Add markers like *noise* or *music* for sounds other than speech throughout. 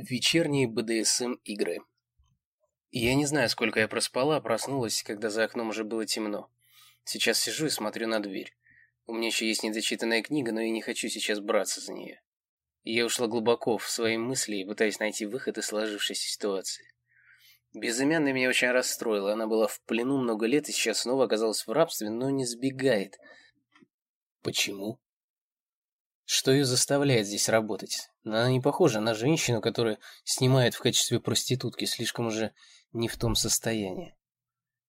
Вечерние БДСМ-игры. Я не знаю, сколько я проспала, проснулась, когда за окном уже было темно. Сейчас сижу и смотрю на дверь. У меня еще есть недочитанная книга, но я не хочу сейчас браться за нее. Я ушла глубоко в свои мысли и пытаюсь найти выход из сложившейся ситуации. Безымянная меня очень расстроила. Она была в плену много лет и сейчас снова оказалась в рабстве, но не сбегает. Почему? Что ее заставляет здесь работать? Она не похожа на женщину, которая снимает в качестве проститутки, слишком уже не в том состоянии.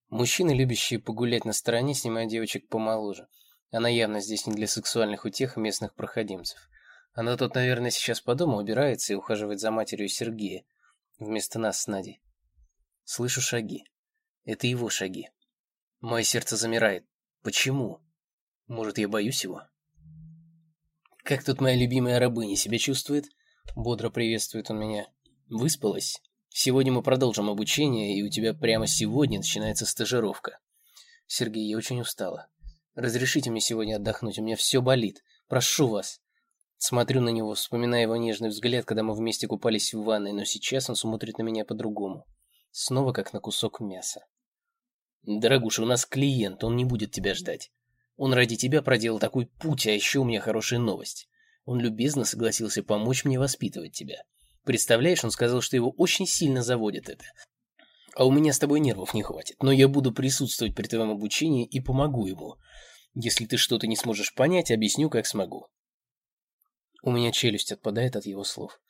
Мужчины, любящие погулять на стороне, снимают девочек помоложе. Она явно здесь не для сексуальных утех местных проходимцев. Она тут, наверное, сейчас по дому убирается и ухаживает за матерью Сергея, вместо нас с Надей. Слышу шаги. Это его шаги. Мое сердце замирает. Почему? Может, я боюсь его? «Как тут моя любимая рабыня себя чувствует?» Бодро приветствует он меня. «Выспалась? Сегодня мы продолжим обучение, и у тебя прямо сегодня начинается стажировка». «Сергей, я очень устала. Разрешите мне сегодня отдохнуть, у меня все болит. Прошу вас». Смотрю на него, вспоминая его нежный взгляд, когда мы вместе купались в ванной, но сейчас он смотрит на меня по-другому. Снова как на кусок мяса. «Дорогуша, у нас клиент, он не будет тебя ждать. Он ради тебя проделал такой путь, а еще у меня хорошая новость. Он любезно согласился помочь мне воспитывать тебя. Представляешь, он сказал, что его очень сильно заводит это. А у меня с тобой нервов не хватит, но я буду присутствовать при твоем обучении и помогу ему. Если ты что-то не сможешь понять, объясню, как смогу. У меня челюсть отпадает от его слов.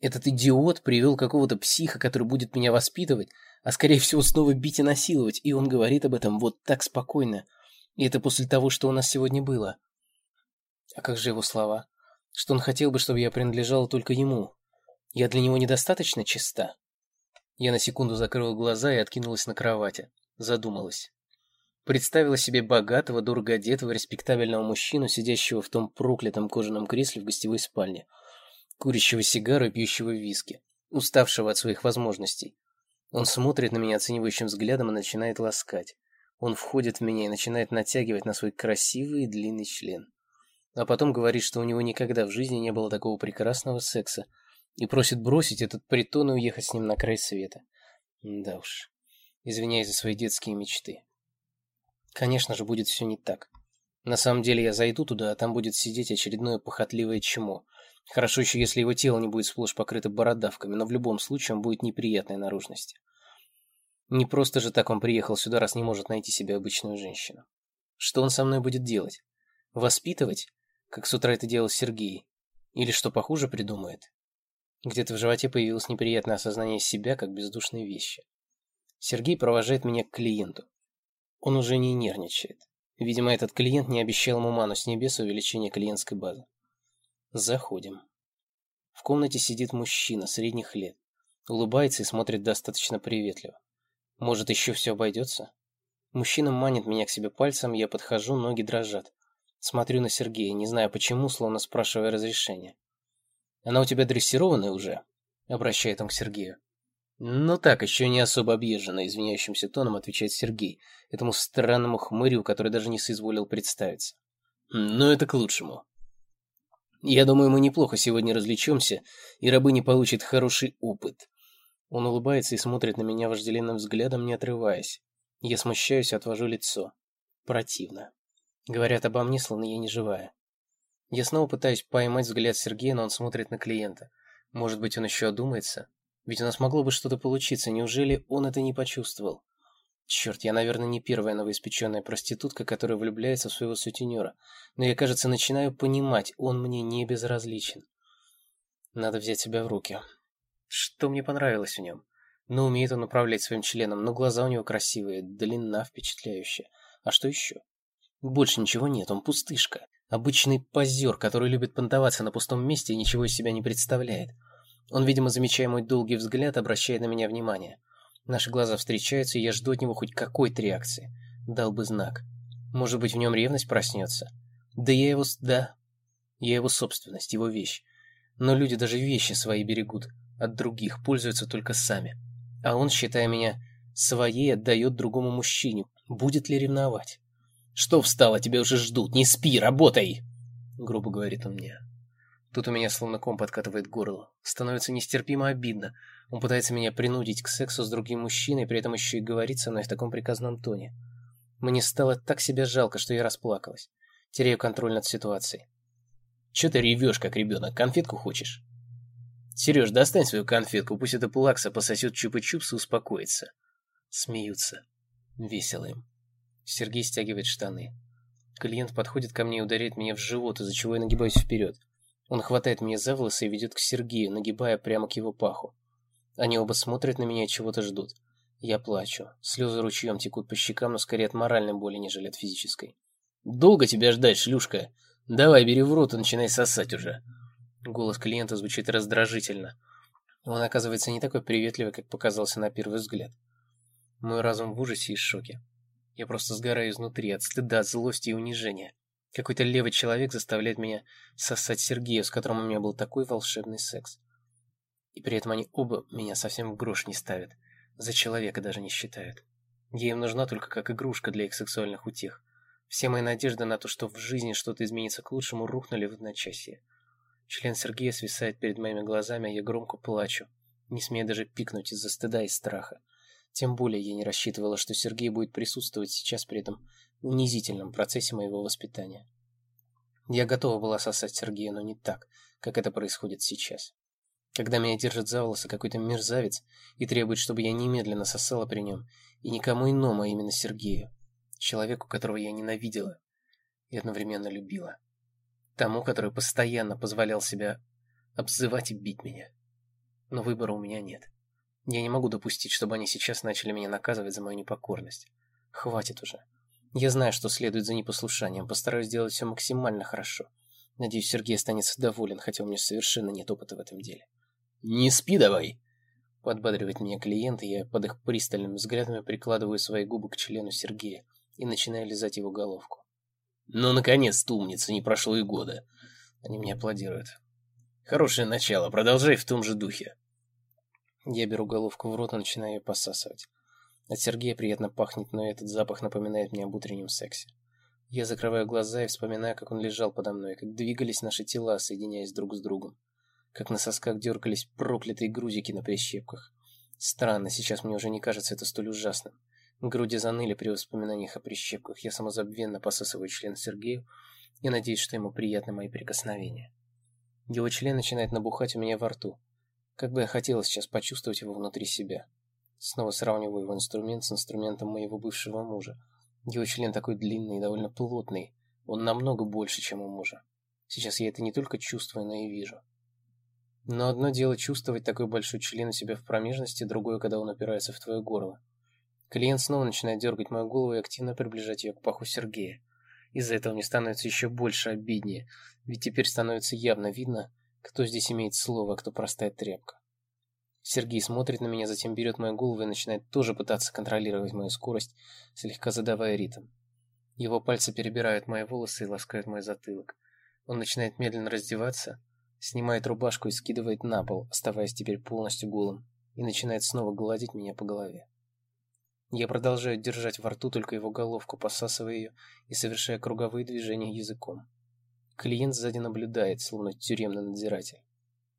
Этот идиот привел какого-то психа, который будет меня воспитывать, а скорее всего снова бить и насиловать, и он говорит об этом вот так спокойно. И это после того, что у нас сегодня было. А как же его слова? Что он хотел бы, чтобы я принадлежала только ему. Я для него недостаточно чиста? Я на секунду закрыла глаза и откинулась на кровати. Задумалась. Представила себе богатого, дорого одетого, респектабельного мужчину, сидящего в том проклятом кожаном кресле в гостевой спальне, курящего сигару и пьющего виски, уставшего от своих возможностей. Он смотрит на меня оценивающим взглядом и начинает ласкать. Он входит в меня и начинает натягивать на свой красивый и длинный член. А потом говорит, что у него никогда в жизни не было такого прекрасного секса, и просит бросить этот притон и уехать с ним на край света. Да уж. Извиняюсь за свои детские мечты. Конечно же, будет все не так. На самом деле я зайду туда, а там будет сидеть очередное похотливое чмо. Хорошо еще, если его тело не будет сплошь покрыто бородавками, но в любом случае он будет неприятной наружности. Не просто же так он приехал сюда, раз не может найти себе обычную женщину. Что он со мной будет делать? Воспитывать? Как с утра это делал Сергей? Или что похуже придумает? Где-то в животе появилось неприятное осознание себя как бездушной вещи. Сергей провожает меня к клиенту. Он уже не нервничает. Видимо, этот клиент не обещал ему ману с небес увеличения клиентской базы. Заходим. В комнате сидит мужчина средних лет. Улыбается и смотрит достаточно приветливо. Может, еще все обойдется? Мужчина манит меня к себе пальцем, я подхожу, ноги дрожат. Смотрю на Сергея, не знаю почему, словно спрашивая разрешения. «Она у тебя дрессированная уже?» Обращает он к Сергею. «Ну так, еще не особо объезжена», извиняющимся тоном отвечает Сергей, этому странному хмырю, который даже не соизволил представиться. «Но это к лучшему. Я думаю, мы неплохо сегодня развлечемся, и рабы не получат хороший опыт. Он улыбается и смотрит на меня вожделенным взглядом, не отрываясь. Я смущаюсь и отвожу лицо. Противно. Говорят обо мне, словно я не живая. Я снова пытаюсь поймать взгляд Сергея, но он смотрит на клиента. Может быть, он еще одумается? Ведь у нас могло бы что-то получиться, неужели он это не почувствовал? Черт, я, наверное, не первая новоиспеченная проститутка, которая влюбляется в своего сутенера. Но я, кажется, начинаю понимать, он мне не безразличен. Надо взять себя в руки. Что мне понравилось в нем? Ну, умеет он управлять своим членом, но глаза у него красивые, длина впечатляющая. А что еще? Больше ничего нет, он пустышка. Обычный позер, который любит понтоваться на пустом месте и ничего из себя не представляет. Он, видимо, замечая мой долгий взгляд, обращает на меня внимание. Наши глаза встречаются, и я жду от него хоть какой-то реакции. Дал бы знак. Может быть, в нем ревность проснется? Да я его... да. Я его собственность, его вещь. Но люди даже вещи свои берегут от других, пользуются только сами. А он, считая меня своей, отдает другому мужчине. Будет ли ревновать? «Что встала? Тебя уже ждут. Не спи, работай!» Грубо говорит он мне. Тут у меня словно ком подкатывает горло. Становится нестерпимо обидно. Он пытается меня принудить к сексу с другим мужчиной, при этом еще и говорит со мной в таком приказном тоне. Мне стало так себя жалко, что я расплакалась. Теряю контроль над ситуацией. «Чё ты ревешь, как ребенок? Конфетку хочешь?» «Сереж, достань свою конфетку, пусть эта плакса пососет чупа-чупс и успокоится». Смеются. Весело им. Сергей стягивает штаны. Клиент подходит ко мне и ударяет меня в живот, из-за чего я нагибаюсь вперед. Он хватает меня за волосы и ведет к Сергею, нагибая прямо к его паху. Они оба смотрят на меня и чего-то ждут. Я плачу. Слезы ручьем текут по щекам, но скорее от моральной боли, нежели от физической. «Долго тебя ждать, шлюшка? Давай, бери в рот и начинай сосать уже». Голос клиента звучит раздражительно. Он оказывается не такой приветливый, как показался на первый взгляд. Мой разум в ужасе и шоке. Я просто сгораю изнутри от стыда, злости и унижения. Какой-то левый человек заставляет меня сосать Сергея, с которым у меня был такой волшебный секс. И при этом они оба меня совсем в грош не ставят. За человека даже не считают. Я им нужна только как игрушка для их сексуальных утех. Все мои надежды на то, что в жизни что-то изменится к лучшему, рухнули в одночасье. Член Сергея свисает перед моими глазами, а я громко плачу, не смея даже пикнуть из-за стыда и страха. Тем более я не рассчитывала, что Сергей будет присутствовать сейчас при этом унизительном процессе моего воспитания. Я готова была сосать Сергея, но не так, как это происходит сейчас. Когда меня держит за волосы какой-то мерзавец и требует, чтобы я немедленно сосала при нем, и никому иному, а именно Сергею, человеку, которого я ненавидела и одновременно любила. Тому, который постоянно позволял себя обзывать и бить меня. Но выбора у меня нет. Я не могу допустить, чтобы они сейчас начали меня наказывать за мою непокорность. Хватит уже. Я знаю, что следует за непослушанием, постараюсь сделать все максимально хорошо. Надеюсь, Сергей останется доволен, хотя у меня совершенно нет опыта в этом деле. «Не спи давай!» Подбадривает меня клиент, и я под их пристальным взглядами прикладываю свои губы к члену Сергея и начинаю лизать его головку. «Ну, наконец-то, умница, не прошло и года!» Они мне аплодируют. «Хорошее начало, продолжай в том же духе!» Я беру головку в рот и начинаю ее посасывать. От Сергея приятно пахнет, но этот запах напоминает мне об утреннем сексе. Я закрываю глаза и вспоминаю, как он лежал подо мной, как двигались наши тела, соединяясь друг с другом. Как на сосках дергались проклятые грузики на прищепках. Странно, сейчас мне уже не кажется это столь ужасным. Груди заныли при воспоминаниях о прищепках. Я самозабвенно посасываю член Сергею и надеюсь, что ему приятны мои прикосновения. Его член начинает набухать у меня во рту. Как бы я хотела сейчас почувствовать его внутри себя. Снова сравниваю его инструмент с инструментом моего бывшего мужа. Его член такой длинный и довольно плотный. Он намного больше, чем у мужа. Сейчас я это не только чувствую, но и вижу. Но одно дело чувствовать такой большой член у себя в промежности, другое, когда он опирается в твое горло. Клиент снова начинает дергать мою голову и активно приближать ее к паху Сергея. Из-за этого мне становится еще больше обиднее, ведь теперь становится явно видно, кто здесь имеет слово, а кто простая тряпка. Сергей смотрит на меня, затем берет мою голову и начинает тоже пытаться контролировать мою скорость, слегка задавая ритм. Его пальцы перебирают мои волосы и ласкают мой затылок. Он начинает медленно раздеваться, снимает рубашку и скидывает на пол, оставаясь теперь полностью голым, и начинает снова гладить меня по голове. Я продолжаю держать во рту только его головку, посасывая ее и совершая круговые движения языком. Клиент сзади наблюдает, словно тюремный надзиратель.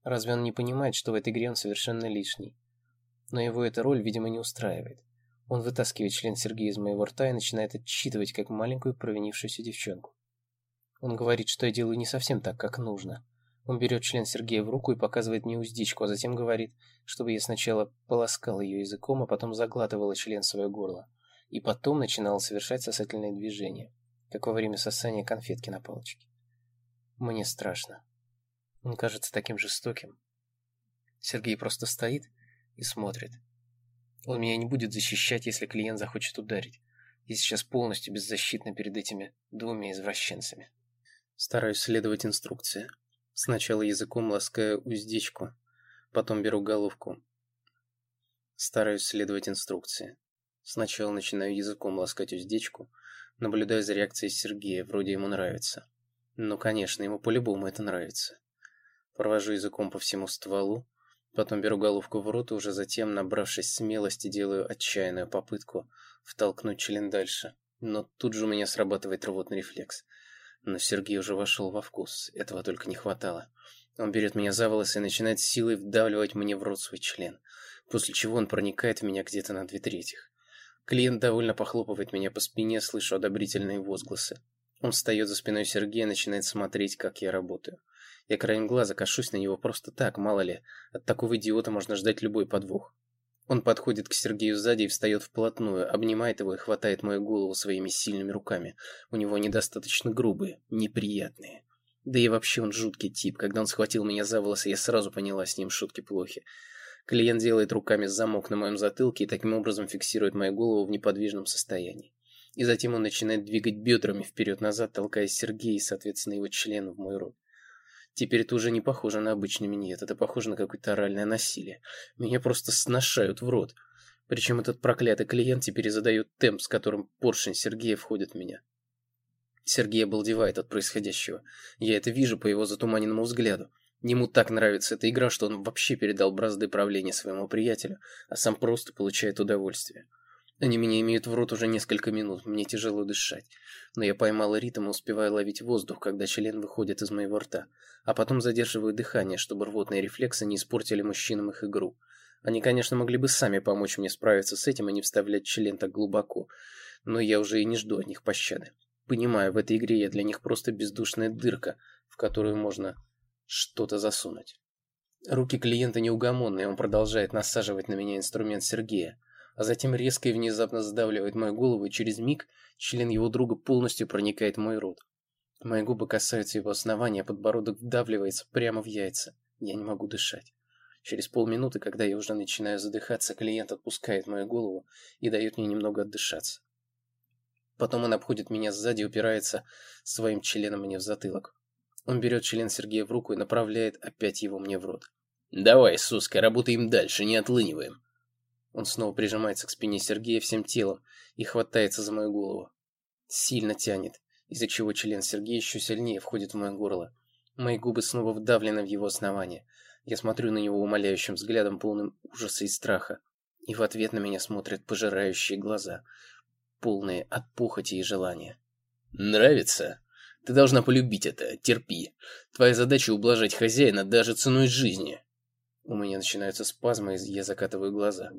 Разве он не понимает, что в этой игре он совершенно лишний? Но его эта роль, видимо, не устраивает. Он вытаскивает член Сергея из моего рта и начинает отчитывать, как маленькую провинившуюся девчонку. Он говорит, что я делаю не совсем так, как нужно. Он берет член Сергея в руку и показывает мне уздечку, а затем говорит, чтобы я сначала полоскал ее языком, а потом заглатывала член в свое горло. И потом начинала совершать сосательные движения, как во время сосания конфетки на палочке. Мне страшно. Он кажется таким жестоким. Сергей просто стоит и смотрит. Он меня не будет защищать, если клиент захочет ударить. Я сейчас полностью беззащитна перед этими двумя извращенцами. Стараюсь следовать инструкции. Сначала языком ласкаю уздечку, потом беру головку. Стараюсь следовать инструкции. Сначала начинаю языком ласкать уздечку, наблюдая за реакцией Сергея, вроде ему нравится. Ну, конечно, ему по-любому это нравится. Провожу языком по всему стволу, потом беру головку в рот и уже затем, набравшись смелости, делаю отчаянную попытку втолкнуть член дальше. Но тут же у меня срабатывает рвотный рефлекс. Но Сергей уже вошел во вкус, этого только не хватало. Он берет меня за волосы и начинает силой вдавливать мне в рот свой член, после чего он проникает в меня где-то на две трети. Клиент довольно похлопывает меня по спине, слышу одобрительные возгласы. Он встает за спиной Сергея и начинает смотреть, как я работаю. Я краем глаза кашусь на него просто так, мало ли. От такого идиота можно ждать любой подвох. Он подходит к Сергею сзади и встает вплотную, обнимает его и хватает мою голову своими сильными руками. У него недостаточно грубые, неприятные. Да и вообще он жуткий тип. Когда он схватил меня за волосы, я сразу поняла, с ним шутки плохи. Клиент делает руками замок на моем затылке и таким образом фиксирует мою голову в неподвижном состоянии. И затем он начинает двигать бедрами вперед-назад, толкая Сергея и, соответственно, его члена в мой рот. Теперь это уже не похоже на обычный минет, это похоже на какое-то оральное насилие. Меня просто сношают в рот. Причем этот проклятый клиент теперь задает темп, с которым поршень Сергея входит в меня. Сергей обалдевает от происходящего. Я это вижу по его затуманенному взгляду. Ему так нравится эта игра, что он вообще передал бразды правления своему приятелю, а сам просто получает удовольствие. Они меня имеют в рот уже несколько минут, мне тяжело дышать. Но я поймала ритм и успеваю ловить воздух, когда член выходит из моего рта. А потом задерживаю дыхание, чтобы рвотные рефлексы не испортили мужчинам их игру. Они, конечно, могли бы сами помочь мне справиться с этим и не вставлять член так глубоко. Но я уже и не жду от них пощады. Понимаю, в этой игре я для них просто бездушная дырка, в которую можно что-то засунуть. Руки клиента неугомонные, он продолжает насаживать на меня инструмент Сергея а затем резко и внезапно сдавливает мою голову, и через миг член его друга полностью проникает в мой рот. Мои губы касаются его основания, а подбородок вдавливается прямо в яйца. Я не могу дышать. Через полминуты, когда я уже начинаю задыхаться, клиент отпускает мою голову и дает мне немного отдышаться. Потом он обходит меня сзади и упирается своим членом мне в затылок. Он берет член Сергея в руку и направляет опять его мне в рот. «Давай, Суска, работаем дальше, не отлыниваем». Он снова прижимается к спине Сергея всем телом и хватается за мою голову. Сильно тянет, из-за чего член Сергея еще сильнее входит в мое горло. Мои губы снова вдавлены в его основание. Я смотрю на него умоляющим взглядом, полным ужаса и страха. И в ответ на меня смотрят пожирающие глаза, полные от похоти и желания. «Нравится? Ты должна полюбить это, терпи. Твоя задача ублажать хозяина даже ценой жизни». У меня начинаются спазмы, и я закатываю глаза.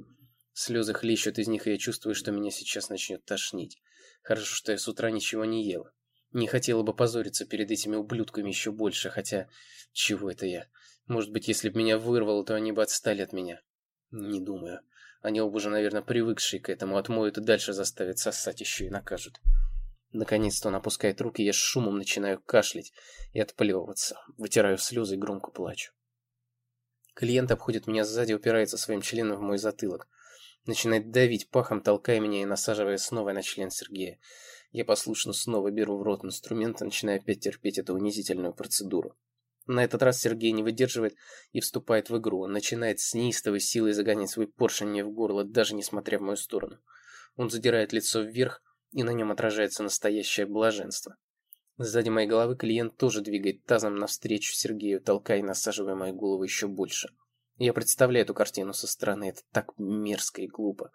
Слезы хлещут из них, и я чувствую, что меня сейчас начнет тошнить. Хорошо, что я с утра ничего не ела. Не хотела бы позориться перед этими ублюдками еще больше, хотя... Чего это я? Может быть, если бы меня вырвало, то они бы отстали от меня. Не думаю. Они оба уже, наверное, привыкшие к этому, отмоют и дальше заставят сосать еще и накажут. Наконец-то он опускает руки, я с шумом начинаю кашлять и отплевываться. Вытираю слезы и громко плачу. Клиент обходит меня сзади, упирается своим членом в мой затылок. Начинает давить пахом, толкая меня и насаживая снова на член Сергея. Я послушно снова беру в рот инструмент и начинаю опять терпеть эту унизительную процедуру. На этот раз Сергей не выдерживает и вступает в игру. Он начинает с неистовой силой загонять свой поршень мне в горло, даже не смотря в мою сторону. Он задирает лицо вверх, и на нем отражается настоящее блаженство. Сзади моей головы клиент тоже двигает тазом навстречу Сергею, толкая и насаживая мою голову еще больше. Я представляю эту картину со стороны, это так мерзко и глупо.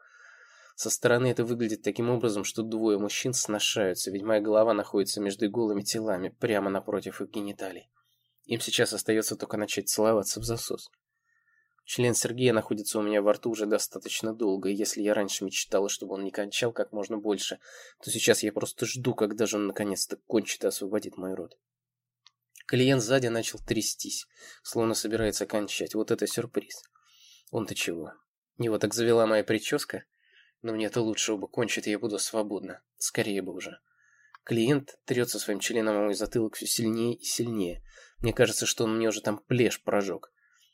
Со стороны это выглядит таким образом, что двое мужчин сношаются, ведь моя голова находится между голыми телами, прямо напротив их гениталий. Им сейчас остается только начать целоваться в засос. Член Сергея находится у меня во рту уже достаточно долго, и если я раньше мечтала, чтобы он не кончал как можно больше, то сейчас я просто жду, когда же он наконец-то кончит и освободит мой рот. Клиент сзади начал трястись, словно собирается кончать. Вот это сюрприз. Он-то чего? Его так завела моя прическа? Но мне-то лучше оба кончит, я буду свободна. Скорее бы уже. Клиент трется своим членом о мой затылок все сильнее и сильнее. Мне кажется, что он мне уже там плешь прожег.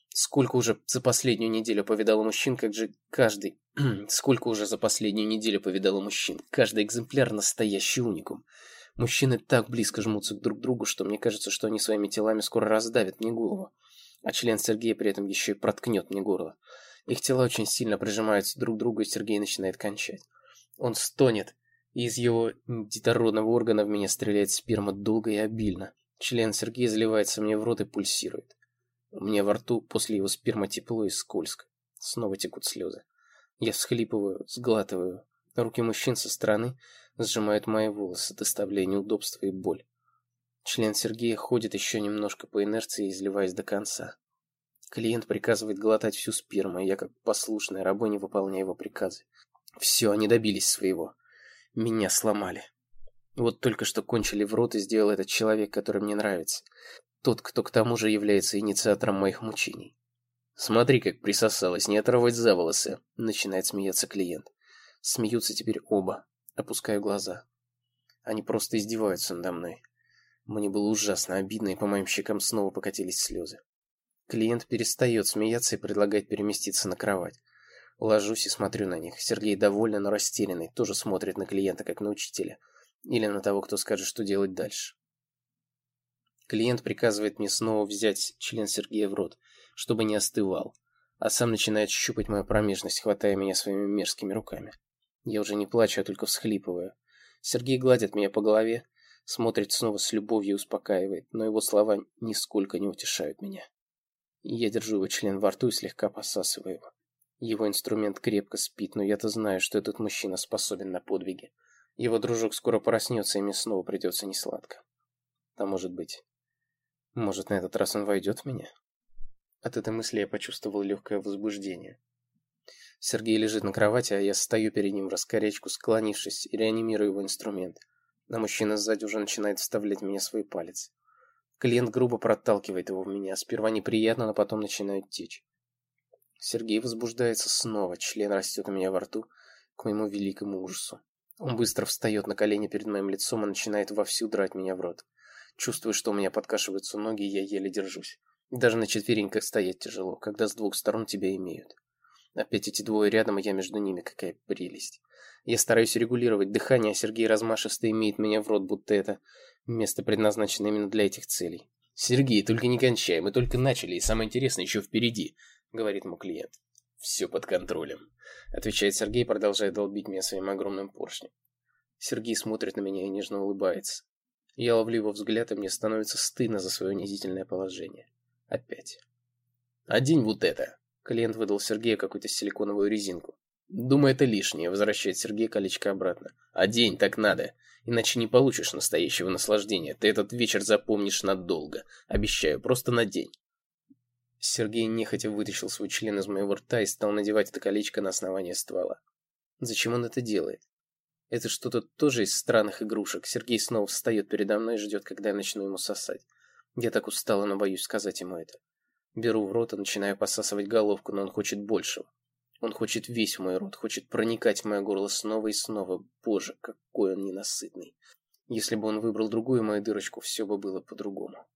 Сколько уже за последнюю неделю повидала мужчин, как же каждый... *clears throat* Сколько уже за последнюю неделю повидала мужчин. Каждый экземпляр настоящий уникум. Мужчины так близко жмутся друг к другу, что мне кажется, что они своими телами скоро раздавят мне голову. А член Сергея при этом еще и проткнет мне горло. Их тела очень сильно прижимаются друг к другу, и Сергей начинает кончать. Он стонет, и из его детородного органа в меня стреляет сперма долго и обильно. Член Сергея заливается мне в рот и пульсирует. У меня во рту после его сперма тепло и скользко. Снова текут слезы. Я всхлипываю, сглатываю. Руки мужчин со стороны сжимают мои волосы, доставляя неудобства и боль. Член Сергея ходит еще немножко по инерции, изливаясь до конца. Клиент приказывает глотать всю сперму, и я как послушная рабыня выполняю его приказы. Все, они добились своего. Меня сломали. Вот только что кончили в рот и сделал этот человек, который мне нравится. Тот, кто к тому же является инициатором моих мучений. «Смотри, как присосалась, не оторвать за волосы», — начинает смеяться клиент. Смеются теперь оба. Опускаю глаза. Они просто издеваются надо мной. Мне было ужасно обидно, и по моим щекам снова покатились слезы. Клиент перестает смеяться и предлагает переместиться на кровать. Ложусь и смотрю на них. Сергей довольный, но растерянный, тоже смотрит на клиента, как на учителя. Или на того, кто скажет, что делать дальше. Клиент приказывает мне снова взять член Сергея в рот, чтобы не остывал, а сам начинает щупать мою промежность, хватая меня своими мерзкими руками. Я уже не плачу, а только всхлипываю. Сергей гладит меня по голове, смотрит снова с любовью и успокаивает, но его слова нисколько не утешают меня. Я держу его член во рту и слегка посасываю его. Его инструмент крепко спит, но я-то знаю, что этот мужчина способен на подвиги. Его дружок скоро проснется, и мне снова придется несладко. А может быть... Может, на этот раз он войдет в меня? От этой мысли я почувствовал легкое возбуждение. Сергей лежит на кровати, а я стою перед ним в раскорячку, склонившись, и реанимирую его инструмент. А мужчина сзади уже начинает вставлять мне свой палец. Клиент грубо проталкивает его в меня. Сперва неприятно, но потом начинает течь. Сергей возбуждается снова, член растет у меня во рту, к моему великому ужасу. Он быстро встает на колени перед моим лицом и начинает вовсю драть меня в рот. Чувствую, что у меня подкашиваются ноги, и я еле держусь. Даже на четвереньках стоять тяжело, когда с двух сторон тебя имеют. Опять эти двое рядом, и я между ними, какая прелесть. Я стараюсь регулировать дыхание, а Сергей размашисто имеет меня в рот, будто это место предназначено именно для этих целей. «Сергей, только не кончай, мы только начали, и самое интересное еще впереди», — говорит ему клиент. «Все под контролем», — отвечает Сергей, продолжая долбить меня своим огромным поршнем. Сергей смотрит на меня и нежно улыбается. Я ловлю его взгляд, и мне становится стыдно за свое унизительное положение. Опять. «Одень вот это!» Клиент выдал Сергею какую-то силиконовую резинку. «Думаю, это лишнее», — возвращает Сергей колечко обратно. «Одень, так надо, иначе не получишь настоящего наслаждения. Ты этот вечер запомнишь надолго. Обещаю, просто надень». Сергей нехотя вытащил свой член из моего рта и стал надевать это колечко на основание ствола. Зачем он это делает? Это что-то тоже из странных игрушек. Сергей снова встает передо мной и ждет, когда я начну ему сосать. Я так устала, но боюсь сказать ему это. Беру в рот и начинаю посасывать головку, но он хочет большего. Он хочет весь мой рот, хочет проникать в мое горло снова и снова. Боже, какой он ненасытный. Если бы он выбрал другую мою дырочку, все бы было по-другому.